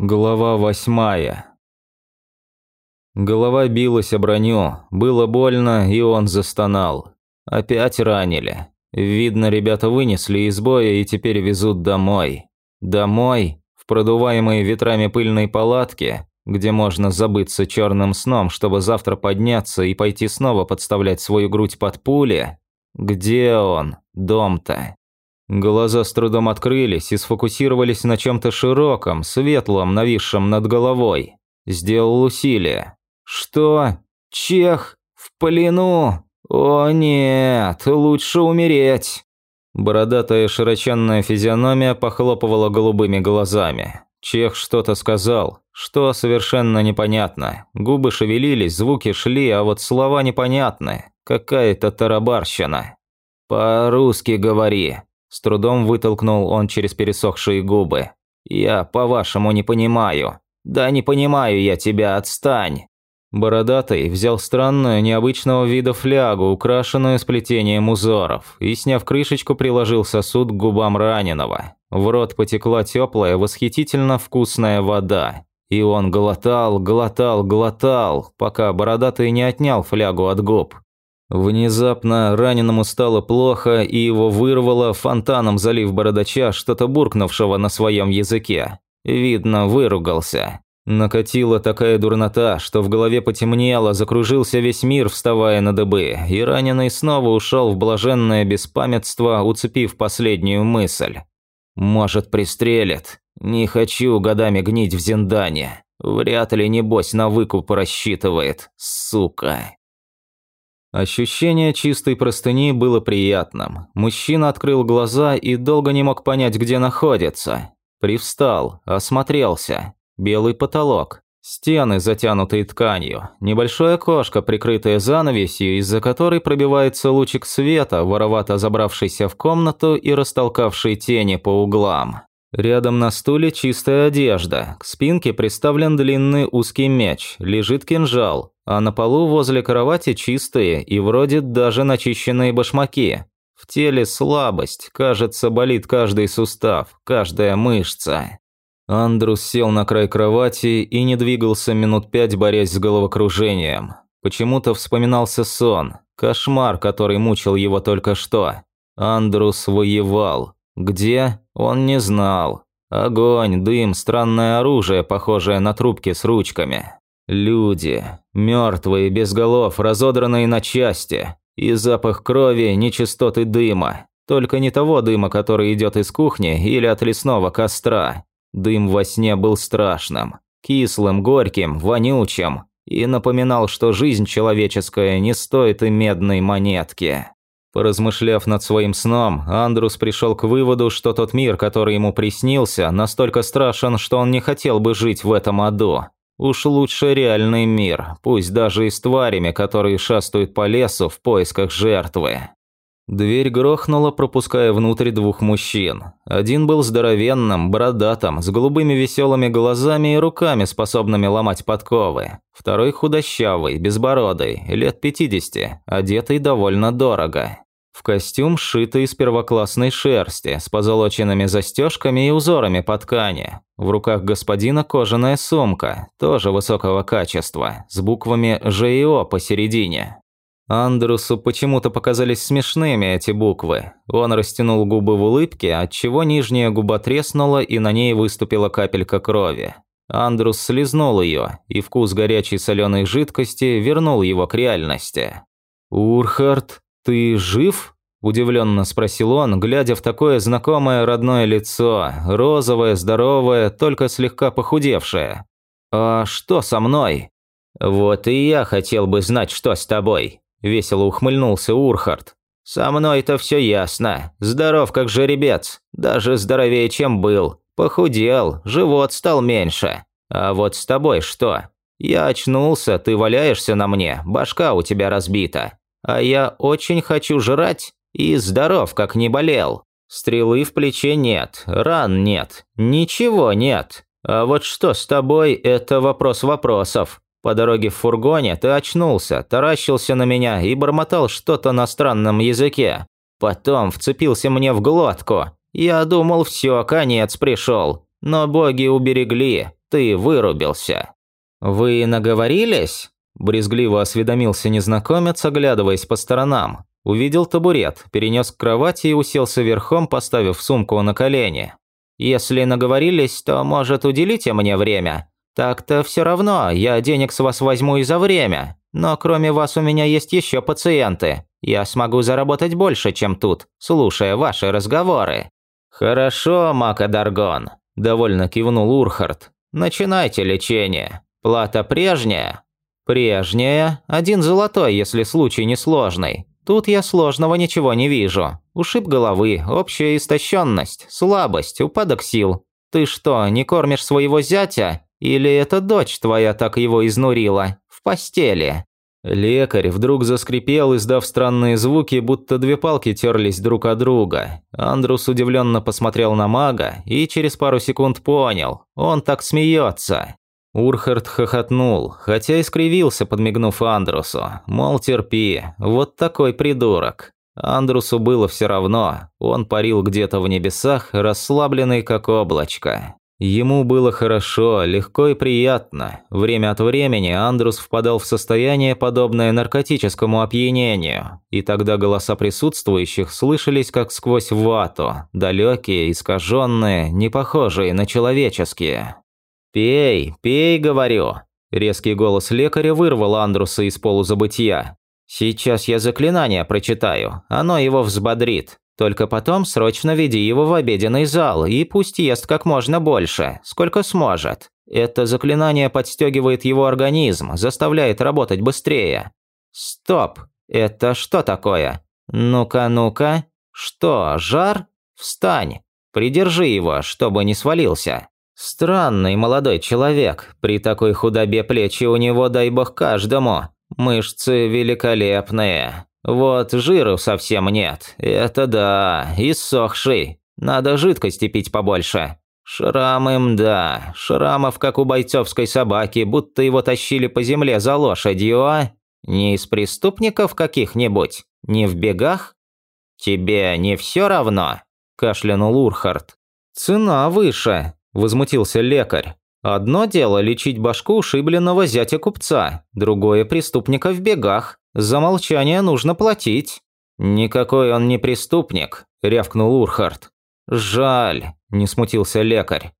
Глава восьмая. Голова билась о броню, было больно, и он застонал. Опять ранили. Видно, ребята вынесли из боя и теперь везут домой. Домой, в продуваемые ветрами пыльной палатке, где можно забыться черным сном, чтобы завтра подняться и пойти снова подставлять свою грудь под пули. Где он, дом-то? Глаза с трудом открылись и сфокусировались на чем-то широком, светлом, нависшем над головой. Сделал усилие. «Что? Чех? В плену? О нет, лучше умереть!» Бородатая широченная физиономия похлопывала голубыми глазами. Чех что-то сказал, что совершенно непонятно. Губы шевелились, звуки шли, а вот слова непонятны. Какая-то тарабарщина. «По-русски говори», с трудом вытолкнул он через пересохшие губы. «Я, по-вашему, не понимаю». «Да не понимаю я тебя, отстань!» Бородатый взял странную, необычного вида флягу, украшенную сплетением узоров, и, сняв крышечку, приложил сосуд к губам раненого. В рот потекла теплая, восхитительно вкусная вода. И он глотал, глотал, глотал, пока Бородатый не отнял флягу от губ. Внезапно раненому стало плохо, и его вырвало, фонтаном залив бородача, что-то буркнувшего на своем языке. Видно, выругался. Накатила такая дурнота, что в голове потемнело, закружился весь мир, вставая на дыбы, и раненый снова ушел в блаженное беспамятство, уцепив последнюю мысль. «Может, пристрелит? Не хочу годами гнить в Зиндане. Вряд ли, небось, на выкуп рассчитывает, сука». Ощущение чистой простыни было приятным. Мужчина открыл глаза и долго не мог понять, где находится. Привстал, осмотрелся. Белый потолок. Стены, затянутые тканью. Небольшое окошко, прикрытое занавесью, из-за которой пробивается лучик света, воровато забравшийся в комнату и растолкавший тени по углам. Рядом на стуле чистая одежда, к спинке приставлен длинный узкий меч, лежит кинжал, а на полу возле кровати чистые и вроде даже начищенные башмаки. В теле слабость, кажется, болит каждый сустав, каждая мышца. Андрус сел на край кровати и не двигался минут пять, борясь с головокружением. Почему-то вспоминался сон, кошмар, который мучил его только что. Андрус воевал. Где? Он не знал. Огонь, дым, странное оружие, похожее на трубки с ручками. Люди. Мертвые, без голов, разодранные на части. И запах крови, нечистоты дыма. Только не того дыма, который идет из кухни или от лесного костра. Дым во сне был страшным. Кислым, горьким, вонючим. И напоминал, что жизнь человеческая не стоит и медной монетки. Поразмышляв над своим сном, Андрус пришел к выводу, что тот мир, который ему приснился, настолько страшен, что он не хотел бы жить в этом аду. Уж лучше реальный мир, пусть даже и с тварями, которые шастают по лесу в поисках жертвы. Дверь грохнула, пропуская внутрь двух мужчин. Один был здоровенным, бородатым, с голубыми веселыми глазами и руками, способными ломать подковы. Второй худощавый, безбородый, лет 50, одетый довольно дорого. В костюм, сшитый из первоклассной шерсти, с позолоченными застежками и узорами по ткани. В руках господина кожаная сумка, тоже высокого качества, с буквами «ЖИО» посередине. Андрусу почему-то показались смешными эти буквы. Он растянул губы в улыбке, отчего нижняя губа треснула и на ней выступила капелька крови. Андрус слезнул ее, и вкус горячей соленой жидкости вернул его к реальности. «Урхард, ты жив?» – удивленно спросил он, глядя в такое знакомое родное лицо, розовое, здоровое, только слегка похудевшее. «А что со мной?» «Вот и я хотел бы знать, что с тобой», – весело ухмыльнулся Урхард. «Со мной-то все ясно. Здоров как жеребец. Даже здоровее, чем был. Похудел, живот стал меньше. А вот с тобой что? Я очнулся, ты валяешься на мне, башка у тебя разбита. А я очень хочу жрать и здоров, как не болел. Стрелы в плече нет, ран нет, ничего нет. А вот что с тобой – это вопрос вопросов. По дороге в фургоне ты очнулся, таращился на меня и бормотал что-то на странном языке. Потом вцепился мне в глотку. Я думал, все, конец пришел. Но боги уберегли. ты вырубился». «Вы наговорились?» – брезгливо осведомился незнакомец, оглядываясь по сторонам. Увидел табурет, перенес к кровати и уселся верхом, поставив сумку на колени. «Если наговорились, то, может, уделите мне время? Так-то все равно, я денег с вас возьму и за время. Но кроме вас у меня есть еще пациенты. Я смогу заработать больше, чем тут, слушая ваши разговоры». «Хорошо, Макадаргон», – довольно кивнул Урхард. «Начинайте лечение. Плата прежняя?» «Прежняя. Один золотой, если случай несложный. Тут я сложного ничего не вижу. Ушиб головы, общая истощенность, слабость, упадок сил. Ты что, не кормишь своего зятя? Или это дочь твоя так его изнурила? В постели?» Лекарь вдруг заскрипел, издав странные звуки, будто две палки терлись друг от друга. Андрус удивленно посмотрел на мага и через пару секунд понял, он так смеется. Урхард хохотнул, хотя и скривился, подмигнув Андрусу. Мол, терпи, вот такой придурок. Андрусу было все равно, он парил где-то в небесах, расслабленный как облачко. Ему было хорошо, легко и приятно. Время от времени Андрус впадал в состояние, подобное наркотическому опьянению, и тогда голоса присутствующих слышались как сквозь вату, далекие, искаженные, не похожие на человеческие. «Пей, пей, говорю!» Резкий голос лекаря вырвал Андруса из полузабытия. «Сейчас я заклинание прочитаю, оно его взбодрит. Только потом срочно веди его в обеденный зал и пусть ест как можно больше, сколько сможет. Это заклинание подстегивает его организм, заставляет работать быстрее. Стоп, это что такое? Ну-ка, ну-ка. Что, жар? Встань. Придержи его, чтобы не свалился. Странный молодой человек. При такой худобе плечи у него, дай бог, каждому. Мышцы великолепные. Вот жиру совсем нет. Это да, иссохший. Надо жидкости пить побольше. Шрамы, да, шрамов, как у бойцовской собаки, будто его тащили по земле за лошадью, а? Не из преступников каких-нибудь? Не в бегах? Тебе не все равно? Кашлянул Урхард. Цена выше, возмутился лекарь. Одно дело лечить башку ушибленного зятя купца, другое преступника в бегах. За молчание нужно платить. Никакой он не преступник, рявкнул Урхард. Жаль, не смутился лекарь.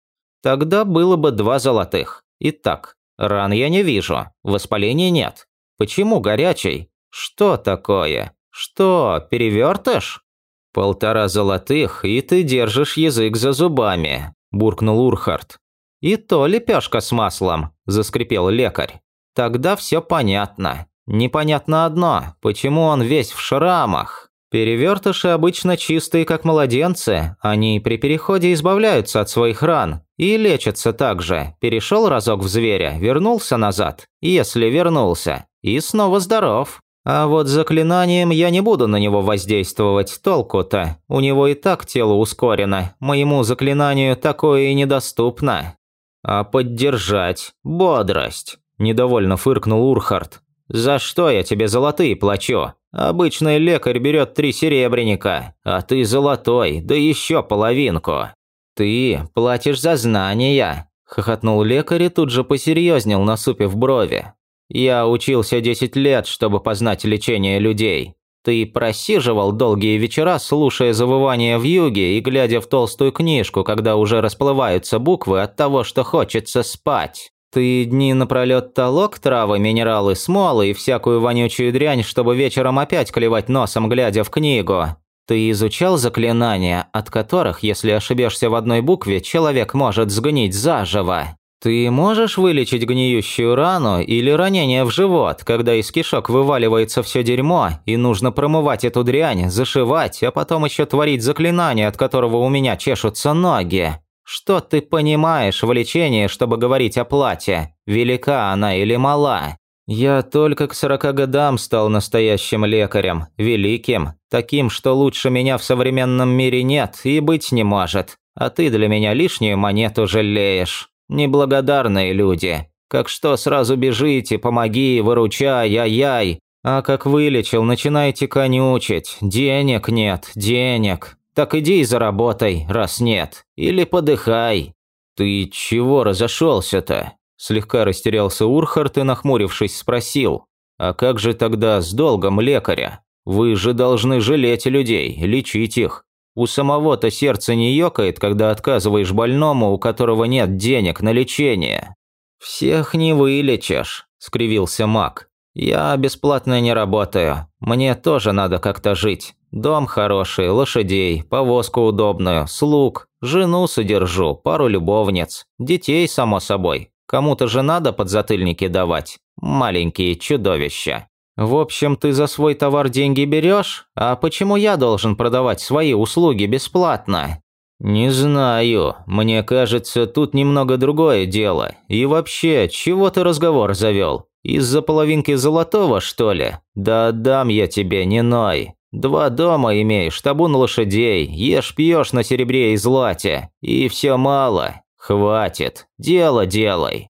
Тогда было бы два золотых. Итак, ран я не вижу, воспаления нет. Почему горячий? Что такое? Что, перевертыш? Полтора золотых, и ты держишь язык за зубами, буркнул Урхард. И то лепешка с маслом, заскрипел лекарь. Тогда все понятно. Непонятно одно, почему он весь в шрамах. Перевертыши обычно чистые, как младенцы. Они при переходе избавляются от своих ран и лечатся так же. Перешел разок в зверя, вернулся назад, если вернулся, и снова здоров. А вот заклинанием я не буду на него воздействовать, толку-то. У него и так тело ускорено, моему заклинанию такое и недоступно. А поддержать, бодрость, недовольно фыркнул Урхард. «За что я тебе золотые плачу? Обычный лекарь берет три серебряника, а ты золотой, да еще половинку». «Ты платишь за знания», – хохотнул лекарь и тут же посерьезнел, насупив брови. «Я учился десять лет, чтобы познать лечение людей. Ты просиживал долгие вечера, слушая завывания в юге и глядя в толстую книжку, когда уже расплываются буквы от того, что хочется спать. Ты дни напролёт толок травы, минералы, смолы и всякую вонючую дрянь, чтобы вечером опять клевать носом, глядя в книгу. Ты изучал заклинания, от которых, если ошибешься в одной букве, человек может сгнить заживо. Ты можешь вылечить гниющую рану или ранение в живот, когда из кишок вываливается все дерьмо, и нужно промывать эту дрянь, зашивать, а потом еще творить заклинание, от которого у меня чешутся ноги. Что ты понимаешь в лечении, чтобы говорить о плате? Велика она или мала? Я только к сорока годам стал настоящим лекарем, великим, таким, что лучше меня в современном мире нет и быть не может. А ты для меня лишнюю монету жалеешь. Неблагодарные люди. Как что сразу бежите, помоги, выручай, ай-яй. А как вылечил, начинаете конючить. Денег нет, денег. Так иди и заработай, раз нет. Или подыхай. «Ты чего разошелся-то?» Слегка растерялся Урхард и, нахмурившись, спросил. «А как же тогда с долгом лекаря? Вы же должны жалеть людей, лечить их. У самого-то сердце не ёкает, когда отказываешь больному, у которого нет денег на лечение». «Всех не вылечишь», – скривился маг. «Я бесплатно не работаю. Мне тоже надо как-то жить. Дом хороший, лошадей, повозку удобную, слуг, жену содержу, пару любовниц, детей, само собой. Кому-то же надо подзатыльники давать. Маленькие чудовища. В общем, ты за свой товар деньги берешь? А почему я должен продавать свои услуги бесплатно? Не знаю. Мне кажется, тут немного другое дело. И вообще, чего ты разговор завел? Из-за половинки золотого, что ли? Да отдам я тебе, не ной. Два дома имеешь, табун лошадей, ешь-пьешь на серебре и злате. И все мало. Хватит. Дело делай.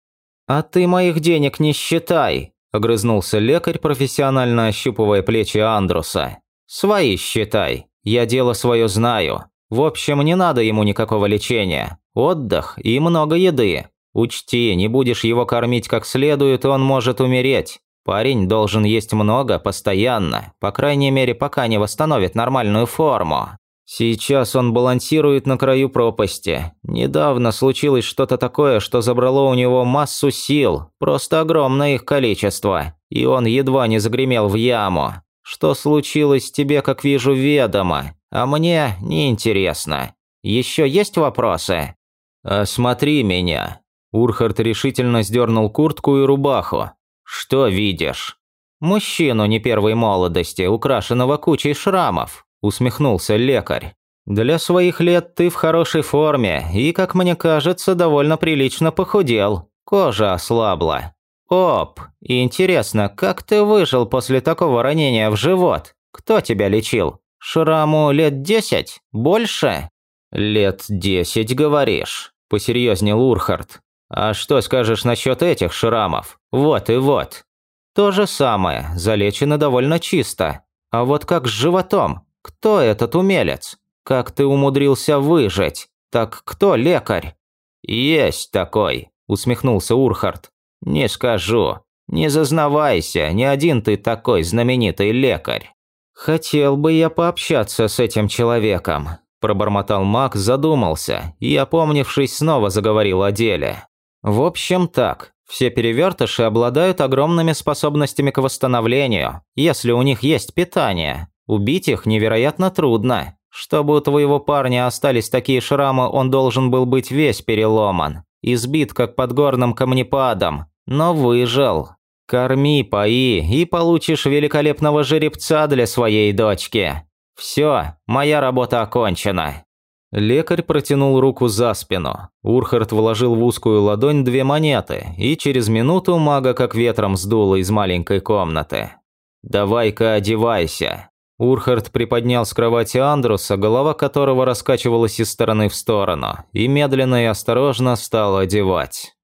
А ты моих денег не считай, огрызнулся лекарь, профессионально ощупывая плечи Андруса. Свои считай. Я дело свое знаю. В общем, не надо ему никакого лечения. Отдых и много еды. Учти, не будешь его кормить как следует, он может умереть. Парень должен есть много, постоянно, по крайней мере, пока не восстановит нормальную форму. Сейчас он балансирует на краю пропасти. Недавно случилось что-то такое, что забрало у него массу сил, просто огромное их количество, и он едва не загремел в яму. Что случилось тебе, как вижу, ведомо, а мне неинтересно. Еще есть вопросы? «Осмотри меня», Урхард решительно сдернул куртку и рубаху. «Что видишь?» «Мужчину не первой молодости, украшенного кучей шрамов», – усмехнулся лекарь. «Для своих лет ты в хорошей форме и, как мне кажется, довольно прилично похудел. Кожа ослабла. Оп, интересно, как ты выжил после такого ранения в живот? Кто тебя лечил? Шраму лет десять? Больше?» «Лет десять, говоришь», – посерьезнел Урхард. А что скажешь насчет этих шрамов? Вот и вот. То же самое, залечено довольно чисто. А вот как с животом? Кто этот умелец? Как ты умудрился выжить? Так кто лекарь? Есть такой, усмехнулся Урхард. Не скажу. Не зазнавайся, не один ты такой знаменитый лекарь. Хотел бы я пообщаться с этим человеком, пробормотал Мак, задумался и, опомнившись, снова заговорил о деле. В общем так, все перевертыши обладают огромными способностями к восстановлению, если у них есть питание. Убить их невероятно трудно. Чтобы у твоего парня остались такие шрамы, он должен был быть весь переломан, избит как под горным камнепадом, но выжил. Корми, пои и получишь великолепного жеребца для своей дочки. Все, моя работа окончена. Лекарь протянул руку за спину. Урхард вложил в узкую ладонь две монеты, и через минуту мага как ветром сдуло из маленькой комнаты. «Давай-ка одевайся». Урхард приподнял с кровати Андруса, голова которого раскачивалась из стороны в сторону, и медленно и осторожно стал одевать.